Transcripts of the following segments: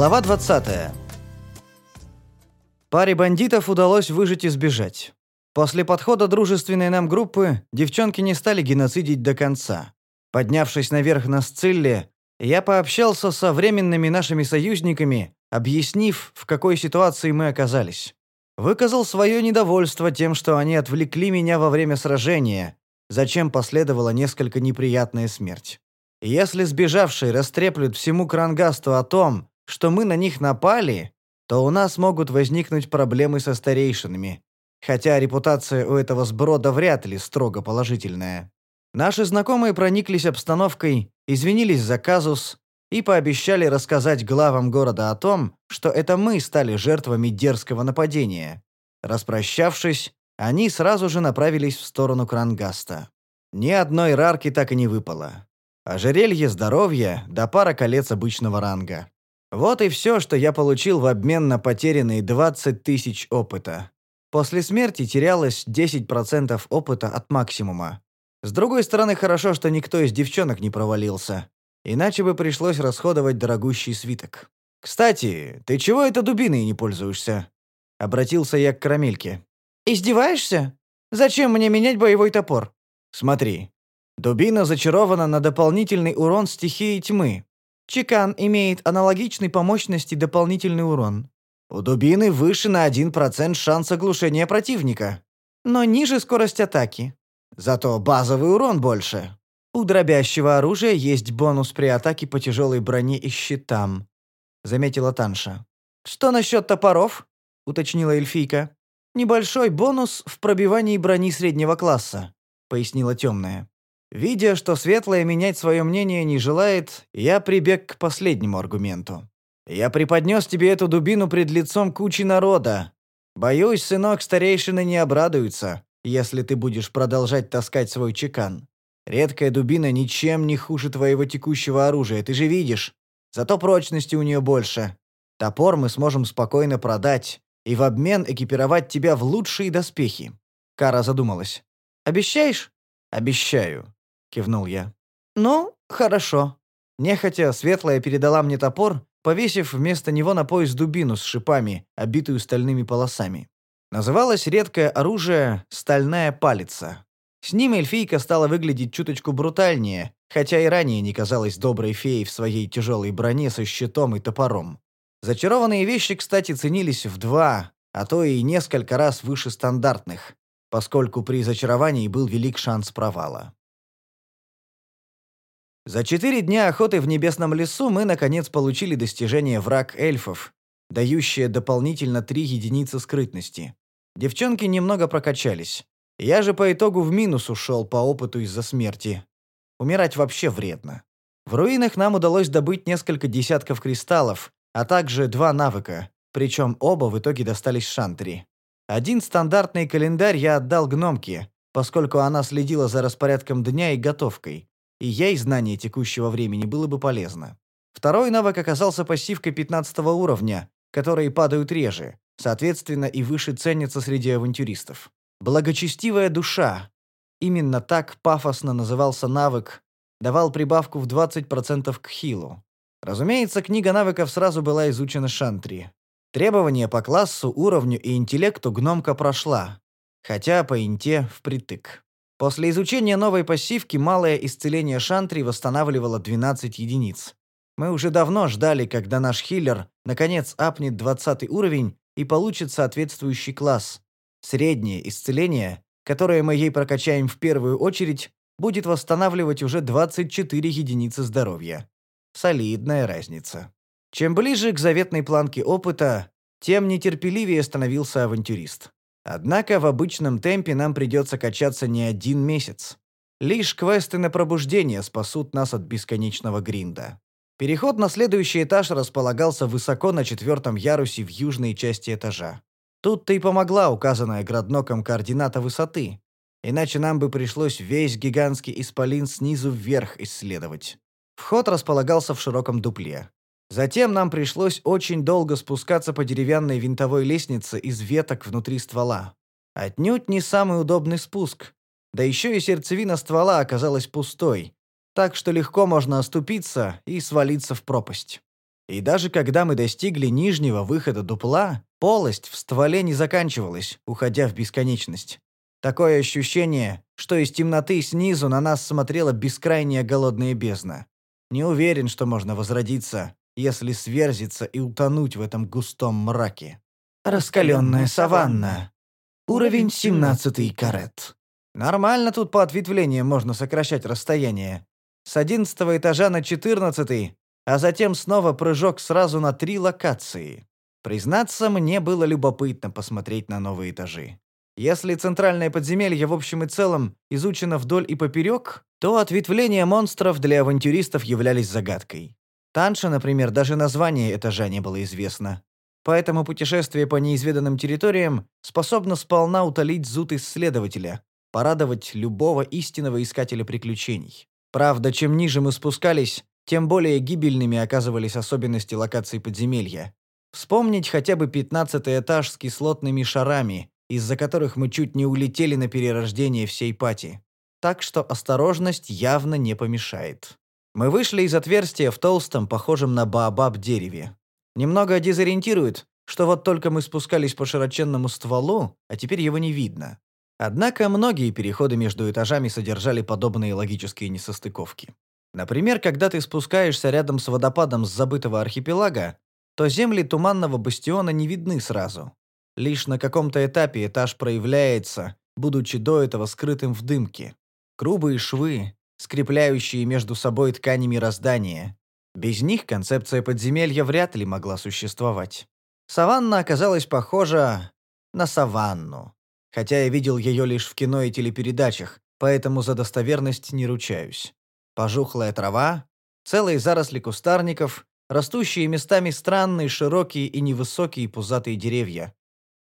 Глава 20. Паре бандитов удалось выжить и сбежать. После подхода дружественной нам группы девчонки не стали геноцидить до конца. Поднявшись наверх на Сцилле, я пообщался со временными нашими союзниками, объяснив, в какой ситуации мы оказались. Выказал свое недовольство тем, что они отвлекли меня во время сражения, зачем последовала несколько неприятная смерть. Если сбежавшие растреплют всему Крангасту о том, что мы на них напали, то у нас могут возникнуть проблемы со старейшинами. Хотя репутация у этого сброда вряд ли строго положительная. Наши знакомые прониклись обстановкой, извинились за казус и пообещали рассказать главам города о том, что это мы стали жертвами дерзкого нападения. Распрощавшись, они сразу же направились в сторону Крангаста. Ни одной рарки так и не выпало. Ожерелье здоровья да пара колец обычного ранга. Вот и все, что я получил в обмен на потерянные 20 тысяч опыта. После смерти терялось 10% опыта от максимума. С другой стороны, хорошо, что никто из девчонок не провалился. Иначе бы пришлось расходовать дорогущий свиток. «Кстати, ты чего это дубиной не пользуешься?» Обратился я к Карамельке. «Издеваешься? Зачем мне менять боевой топор?» «Смотри. Дубина зачарована на дополнительный урон стихии тьмы. Чекан имеет аналогичный по мощности дополнительный урон. У дубины выше на 1% шанс оглушения противника. Но ниже скорость атаки. Зато базовый урон больше. У дробящего оружия есть бонус при атаке по тяжелой броне и щитам», — заметила Танша. «Что насчет топоров?» — уточнила эльфийка. «Небольшой бонус в пробивании брони среднего класса», — пояснила темная. Видя, что Светлая менять свое мнение не желает, я прибег к последнему аргументу. «Я преподнес тебе эту дубину пред лицом кучи народа. Боюсь, сынок, старейшины не обрадуются, если ты будешь продолжать таскать свой чекан. Редкая дубина ничем не хуже твоего текущего оружия, ты же видишь. Зато прочности у нее больше. Топор мы сможем спокойно продать и в обмен экипировать тебя в лучшие доспехи». Кара задумалась. «Обещаешь?» «Обещаю», — кивнул я. «Ну, хорошо». Нехотя Светлая передала мне топор, повесив вместо него на пояс дубину с шипами, обитую стальными полосами. Называлось редкое оружие «стальная палица». С ним эльфийка стала выглядеть чуточку брутальнее, хотя и ранее не казалась доброй феей в своей тяжелой броне со щитом и топором. Зачарованные вещи, кстати, ценились в два, а то и несколько раз выше стандартных, поскольку при зачаровании был велик шанс провала. За четыре дня охоты в Небесном лесу мы, наконец, получили достижение враг эльфов, дающее дополнительно три единицы скрытности. Девчонки немного прокачались. Я же по итогу в минус ушел по опыту из-за смерти. Умирать вообще вредно. В руинах нам удалось добыть несколько десятков кристаллов, а также два навыка, причем оба в итоге достались Шантри. Один стандартный календарь я отдал гномке, поскольку она следила за распорядком дня и готовкой, и ей знание текущего времени было бы полезно. Второй навык оказался пассивкой 15 уровня, которые падают реже, соответственно и выше ценятся среди авантюристов. Благочестивая душа. Именно так пафосно назывался навык, давал прибавку в 20% к хилу. Разумеется, книга навыков сразу была изучена Шантри. Требования по классу, уровню и интеллекту гномка прошла, хотя по инте впритык. После изучения новой пассивки малое исцеление Шантри восстанавливало 12 единиц. Мы уже давно ждали, когда наш хиллер наконец апнет 20 уровень и получит соответствующий класс, Среднее исцеление, которое мы ей прокачаем в первую очередь, будет восстанавливать уже 24 единицы здоровья. Солидная разница. Чем ближе к заветной планке опыта, тем нетерпеливее становился авантюрист. Однако в обычном темпе нам придется качаться не один месяц. Лишь квесты на пробуждение спасут нас от бесконечного гринда. Переход на следующий этаж располагался высоко на четвертом ярусе в южной части этажа. Тут-то и помогла указанная Градноком координата высоты. Иначе нам бы пришлось весь гигантский исполин снизу вверх исследовать. Вход располагался в широком дупле. Затем нам пришлось очень долго спускаться по деревянной винтовой лестнице из веток внутри ствола. Отнюдь не самый удобный спуск. Да еще и сердцевина ствола оказалась пустой, так что легко можно оступиться и свалиться в пропасть. И даже когда мы достигли нижнего выхода дупла, полость в стволе не заканчивалась, уходя в бесконечность. Такое ощущение, что из темноты снизу на нас смотрела бескрайняя голодная бездна. Не уверен, что можно возродиться, если сверзиться и утонуть в этом густом мраке. Раскаленная саванна. Уровень 17 карет. Нормально тут по ответвлениям можно сокращать расстояние. С одиннадцатого этажа на четырнадцатый, а затем снова прыжок сразу на три локации. Признаться, мне было любопытно посмотреть на новые этажи. Если центральное подземелье в общем и целом изучено вдоль и поперек, то ответвления монстров для авантюристов являлись загадкой. Танша, например, даже название этажа не было известно. Поэтому путешествие по неизведанным территориям способно сполна утолить зуд исследователя, порадовать любого истинного искателя приключений. Правда, чем ниже мы спускались, тем более гибельными оказывались особенности локации подземелья. Вспомнить хотя бы пятнадцатый этаж с кислотными шарами, из-за которых мы чуть не улетели на перерождение всей пати. Так что осторожность явно не помешает. Мы вышли из отверстия в толстом, похожем на баобаб дереве. Немного дезориентирует, что вот только мы спускались по широченному стволу, а теперь его не видно. Однако многие переходы между этажами содержали подобные логические несостыковки. Например, когда ты спускаешься рядом с водопадом с забытого архипелага, то земли туманного бастиона не видны сразу. Лишь на каком-то этапе этаж проявляется, будучи до этого скрытым в дымке. Грубые швы, скрепляющие между собой ткани мироздания. Без них концепция подземелья вряд ли могла существовать. Саванна оказалась похожа на саванну хотя я видел ее лишь в кино и телепередачах, поэтому за достоверность не ручаюсь. Пожухлая трава, целые заросли кустарников, растущие местами странные широкие и невысокие пузатые деревья,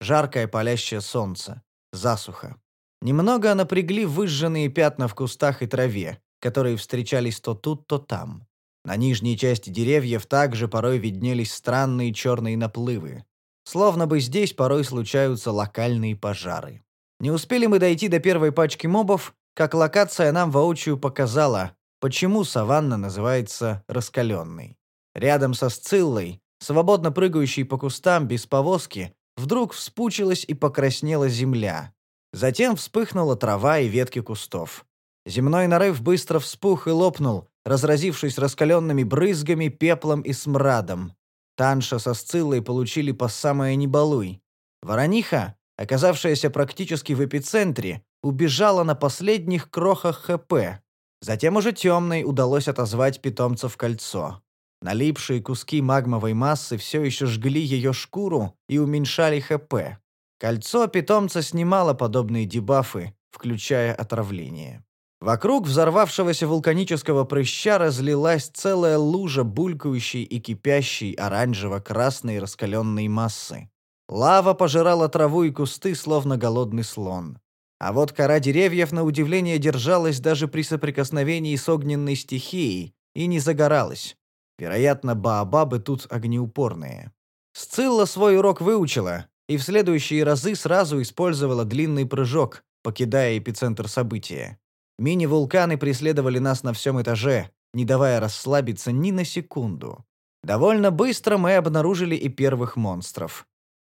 жаркое палящее солнце, засуха. Немного напрягли выжженные пятна в кустах и траве, которые встречались то тут, то там. На нижней части деревьев также порой виднелись странные черные наплывы. Словно бы здесь порой случаются локальные пожары. Не успели мы дойти до первой пачки мобов, как локация нам воочию показала, почему саванна называется раскаленной. Рядом со Сциллой, свободно прыгающей по кустам без повозки, вдруг вспучилась и покраснела земля. Затем вспыхнула трава и ветки кустов. Земной нарыв быстро вспух и лопнул, разразившись раскаленными брызгами, пеплом и смрадом. Танша со Сциллой получили по самое небалуй. Ворониха, оказавшаяся практически в эпицентре, убежала на последних крохах ХП. Затем уже темной удалось отозвать питомца в кольцо. Налипшие куски магмовой массы все еще жгли ее шкуру и уменьшали ХП. Кольцо питомца снимало подобные дебафы, включая отравление. Вокруг взорвавшегося вулканического прыща разлилась целая лужа булькающей и кипящей оранжево-красной раскаленной массы. Лава пожирала траву и кусты, словно голодный слон. А вот кора деревьев, на удивление, держалась даже при соприкосновении с огненной стихией и не загоралась. Вероятно, баобабы тут огнеупорные. Сцилла свой урок выучила и в следующие разы сразу использовала длинный прыжок, покидая эпицентр события. Мини-вулканы преследовали нас на всем этаже, не давая расслабиться ни на секунду. Довольно быстро мы обнаружили и первых монстров.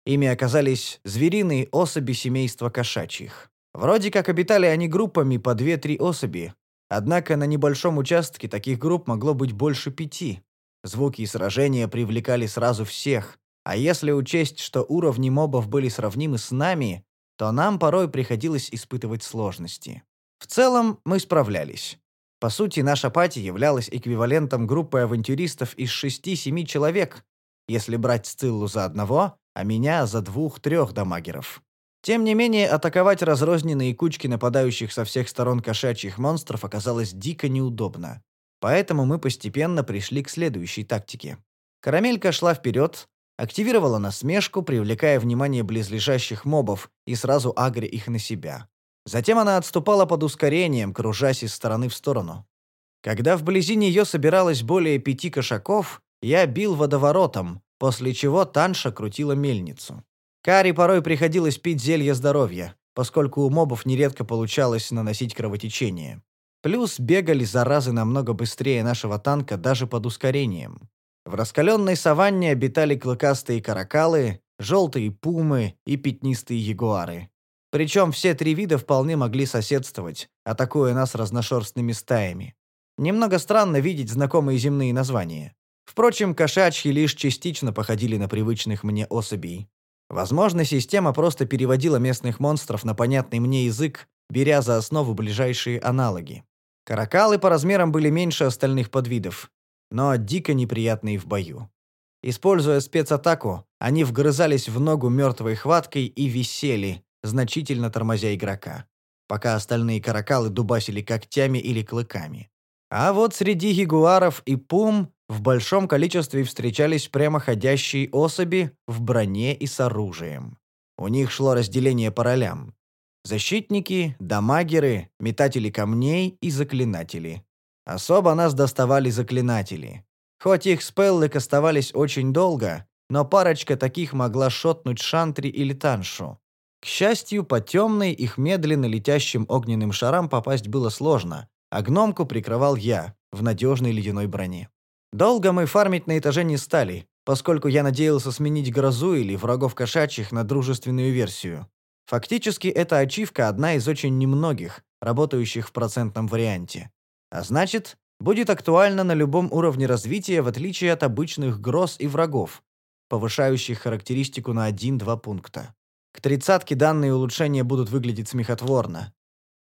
Ими оказались звериные особи семейства кошачьих. Вроде как обитали они группами по 2-3 особи, однако на небольшом участке таких групп могло быть больше пяти. Звуки и сражения привлекали сразу всех, а если учесть, что уровни мобов были сравнимы с нами, то нам порой приходилось испытывать сложности. В целом, мы справлялись. По сути, наша пати являлась эквивалентом группы авантюристов из шести-семи человек, если брать Сциллу за одного, а меня за двух-трех дамагеров. Тем не менее, атаковать разрозненные кучки нападающих со всех сторон кошачьих монстров оказалось дико неудобно. Поэтому мы постепенно пришли к следующей тактике. Карамелька шла вперед, активировала насмешку, привлекая внимание близлежащих мобов и сразу агря их на себя. Затем она отступала под ускорением, кружась из стороны в сторону. Когда вблизи нее собиралось более пяти кошаков, я бил водоворотом, после чего Танша крутила мельницу. Кари порой приходилось пить зелье здоровья, поскольку у мобов нередко получалось наносить кровотечение. Плюс бегали заразы намного быстрее нашего танка даже под ускорением. В раскаленной саванне обитали клыкастые каракалы, желтые пумы и пятнистые ягуары. Причем все три вида вполне могли соседствовать, атакуя нас разношерстными стаями. Немного странно видеть знакомые земные названия. Впрочем, кошачьи лишь частично походили на привычных мне особей. Возможно, система просто переводила местных монстров на понятный мне язык, беря за основу ближайшие аналоги. Каракалы по размерам были меньше остальных подвидов, но дико неприятные в бою. Используя спецатаку, они вгрызались в ногу мертвой хваткой и висели, значительно тормозя игрока, пока остальные каракалы дубасили когтями или клыками. А вот среди ягуаров и пум в большом количестве встречались прямоходящие особи в броне и с оружием. У них шло разделение по ролям. Защитники, дамагеры, метатели камней и заклинатели. Особо нас доставали заклинатели. Хоть их спеллы кастовались очень долго, но парочка таких могла шотнуть Шантри или Таншу. К счастью, по темной, их медленно летящим огненным шарам попасть было сложно, а гномку прикрывал я в надежной ледяной броне. Долго мы фармить на этаже не стали, поскольку я надеялся сменить грозу или врагов кошачьих на дружественную версию. Фактически, эта ачивка одна из очень немногих, работающих в процентном варианте. А значит, будет актуальна на любом уровне развития, в отличие от обычных гроз и врагов, повышающих характеристику на 1-2 пункта. К тридцатке данные улучшения будут выглядеть смехотворно.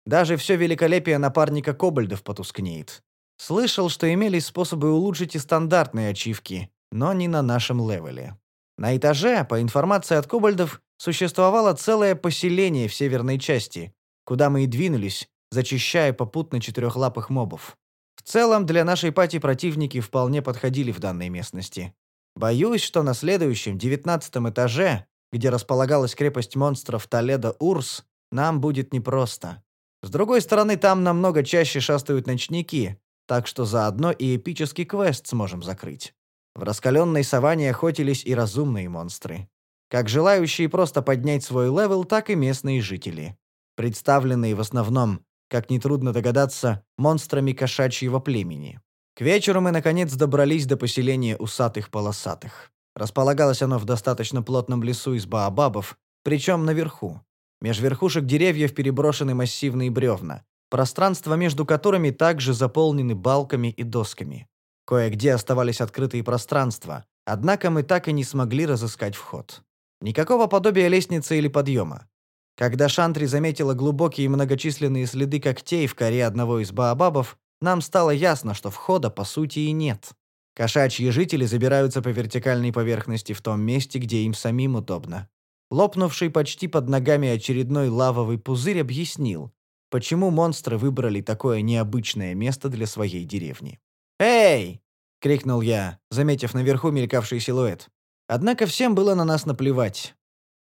Даже все великолепие напарника кобальдов потускнеет. Слышал, что имелись способы улучшить и стандартные ачивки, но не на нашем левеле. На этаже, по информации от кобальдов, существовало целое поселение в северной части, куда мы и двинулись, зачищая попутно четырехлапых мобов. В целом, для нашей пати противники вполне подходили в данной местности. Боюсь, что на следующем, девятнадцатом этаже, где располагалась крепость монстров Толедо-Урс, нам будет непросто. С другой стороны, там намного чаще шастают ночники, так что заодно и эпический квест сможем закрыть. В раскаленной саванне охотились и разумные монстры. Как желающие просто поднять свой level, так и местные жители. Представленные в основном, как нетрудно догадаться, монстрами кошачьего племени. К вечеру мы, наконец, добрались до поселения усатых-полосатых. Располагалось оно в достаточно плотном лесу из баобабов, причем наверху. Меж верхушек деревьев переброшены массивные бревна пространства между которыми также заполнены балками и досками. Кое-где оставались открытые пространства, однако мы так и не смогли разыскать вход. Никакого подобия лестницы или подъема. Когда Шантри заметила глубокие и многочисленные следы когтей в коре одного из баобабов, нам стало ясно, что входа по сути и нет. Кошачьи жители забираются по вертикальной поверхности в том месте, где им самим удобно. Лопнувший почти под ногами очередной лавовый пузырь объяснил, почему монстры выбрали такое необычное место для своей деревни. «Эй!» — крикнул я, заметив наверху мелькавший силуэт. Однако всем было на нас наплевать.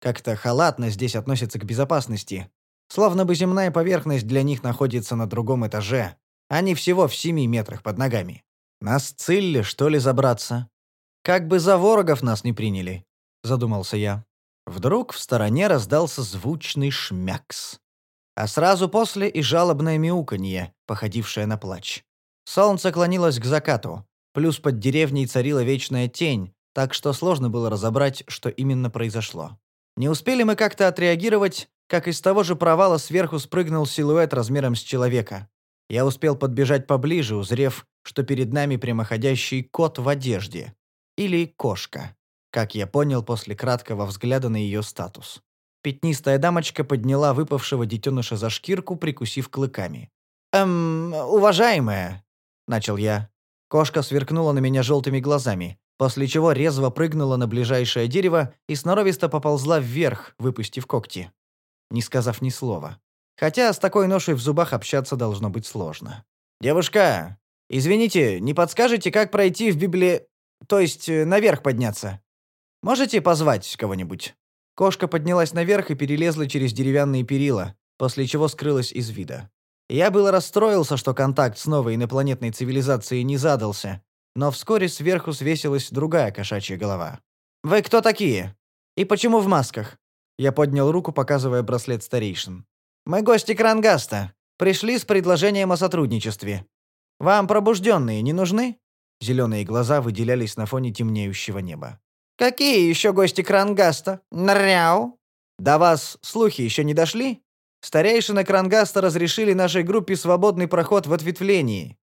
Как-то халатно здесь относятся к безопасности. Словно бы земная поверхность для них находится на другом этаже, а не всего в семи метрах под ногами. Нас цилли, что ли, забраться? Как бы за ворогов нас не приняли, задумался я. Вдруг в стороне раздался звучный шмякс а сразу после и жалобное мяуканье, походившее на плач. Солнце клонилось к закату, плюс под деревней царила вечная тень, так что сложно было разобрать, что именно произошло. Не успели мы как-то отреагировать, как из того же провала сверху спрыгнул силуэт размером с человека. Я успел подбежать поближе, узрев, что перед нами прямоходящий кот в одежде. Или кошка, как я понял после краткого взгляда на ее статус. Пятнистая дамочка подняла выпавшего детеныша за шкирку, прикусив клыками. «Эм, уважаемая», — начал я. Кошка сверкнула на меня желтыми глазами, после чего резво прыгнула на ближайшее дерево и сноровисто поползла вверх, выпустив когти, не сказав ни слова. Хотя с такой ношей в зубах общаться должно быть сложно. «Девушка, извините, не подскажете, как пройти в библи... то есть э, наверх подняться? Можете позвать кого-нибудь?» Кошка поднялась наверх и перелезла через деревянные перила, после чего скрылась из вида. Я было расстроился, что контакт с новой инопланетной цивилизацией не задался, но вскоре сверху свесилась другая кошачья голова. «Вы кто такие? И почему в масках?» Я поднял руку, показывая браслет старейшин. «Мы гости Крангаста. Пришли с предложением о сотрудничестве. Вам пробужденные не нужны?» Зеленые глаза выделялись на фоне темнеющего неба. «Какие еще гости Крангаста? Нряу?» «До вас слухи еще не дошли? Старейшины Крангаста разрешили нашей группе свободный проход в ответвлении.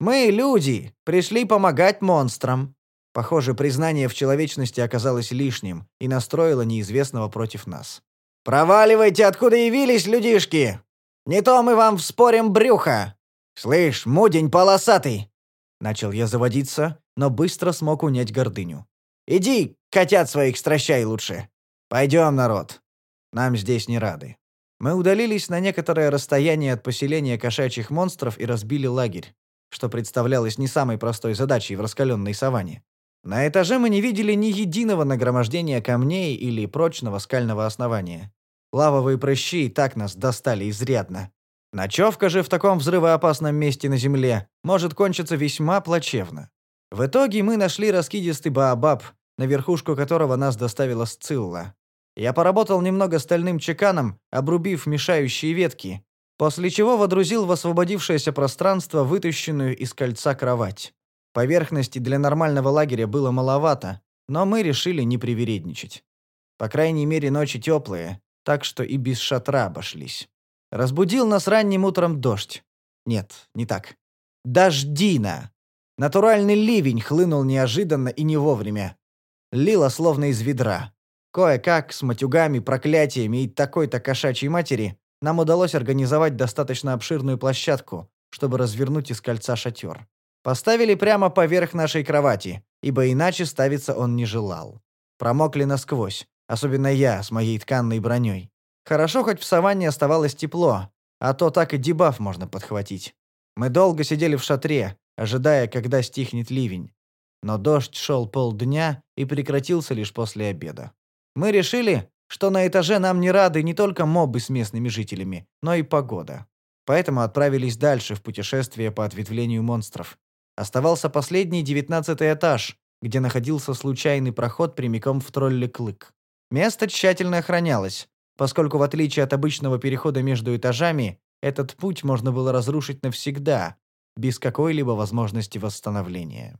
Мы, люди, пришли помогать монстрам». Похоже, признание в человечности оказалось лишним и настроило неизвестного против нас. «Проваливайте, откуда явились, людишки! Не то мы вам вспорим брюхо! Слышь, мудень полосатый!» Начал я заводиться, но быстро смог унять гордыню. «Иди, котят своих стращай лучше. Пойдем, народ. Нам здесь не рады». Мы удалились на некоторое расстояние от поселения кошачьих монстров и разбили лагерь, что представлялось не самой простой задачей в раскаленной саванне. На этаже мы не видели ни единого нагромождения камней или прочного скального основания. Лавовые прыщи и так нас достали изрядно. Ночевка же в таком взрывоопасном месте на земле может кончиться весьма плачевно. В итоге мы нашли раскидистый баобаб, на верхушку которого нас доставила Сцилла. Я поработал немного стальным чеканом, обрубив мешающие ветки, после чего водрузил в освободившееся пространство вытащенную из кольца кровать. Поверхности для нормального лагеря было маловато, но мы решили не привередничать. По крайней мере, ночи теплые, так что и без шатра обошлись. Разбудил нас ранним утром дождь. Нет, не так. Дождина. Натуральный ливень хлынул неожиданно и не вовремя. Лило словно из ведра. Кое-как, с матюгами, проклятиями и такой-то кошачьей матери, нам удалось организовать достаточно обширную площадку, чтобы развернуть из кольца шатер. Поставили прямо поверх нашей кровати, ибо иначе ставиться он не желал. Промокли насквозь, особенно я с моей тканной броней. Хорошо, хоть в саванне оставалось тепло, а то так и дебаф можно подхватить. Мы долго сидели в шатре, ожидая, когда стихнет ливень. Но дождь шел полдня и прекратился лишь после обеда. Мы решили, что на этаже нам не рады не только мобы с местными жителями, но и погода. Поэтому отправились дальше в путешествие по ответвлению монстров. Оставался последний девятнадцатый этаж, где находился случайный проход прямиком в тролли-клык. Место тщательно охранялось, поскольку в отличие от обычного перехода между этажами, этот путь можно было разрушить навсегда, без какой-либо возможности восстановления.